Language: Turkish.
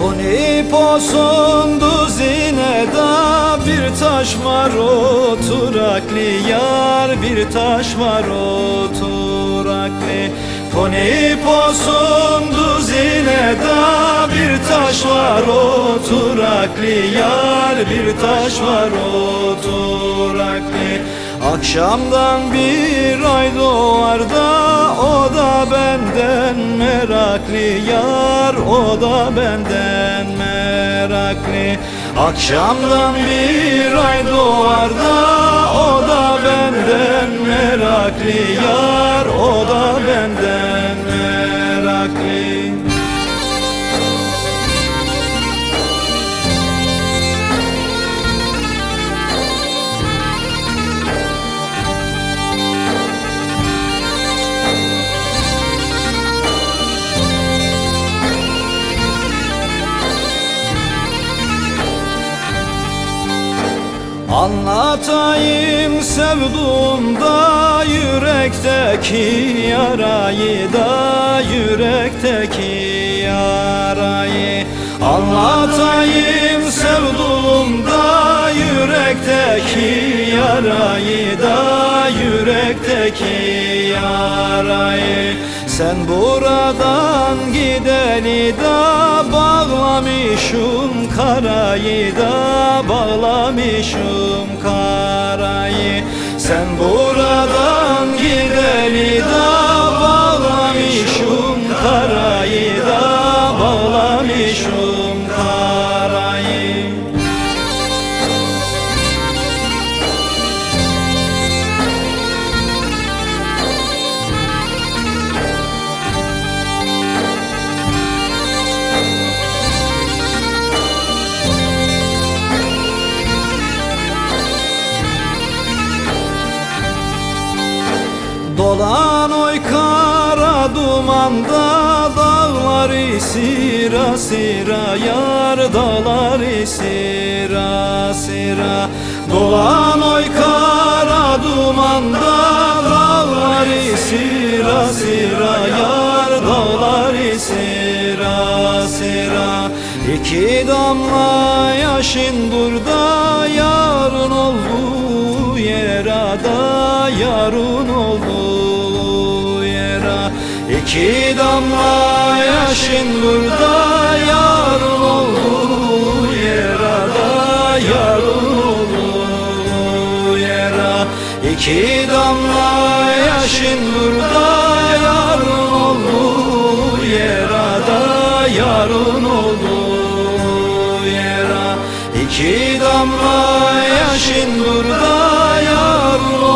Koniposun duzineda bir taş var oturakli yar bir taş var oturakli Koniposun duzineda bir taş var oturakli yar bir taş var oturakli Akşamdan bir ay doğar da o da benden meraklı yar o da benden meraklı. Akşamdan bir ay doğar da o da benden meraklı. Yar Anlatayım sevduğumda yürekteki yarayı da yürekteki yarayı. Anlatayım sevduğumda yürekteki yarayı da yürekteki yarayı. Sen buradan gideni da bağlamışım karayı da bağlamışım karayı. Sen buradan Dolan oy kara dumanda Dağları sira sira Yar dağları sira sira. Dolan oy kara dumanda Dağları sira sira Yar dağları sira sira. İki damla yaşın burada Yarın oldu yerada Yarın oldu İki damla yaşın burada Yarın oldu yerada Yarın oldu yera İki damla yaşın burada Yarın oldu yerada Yarın oldu yera İki damla yaşın burada Yarın oldu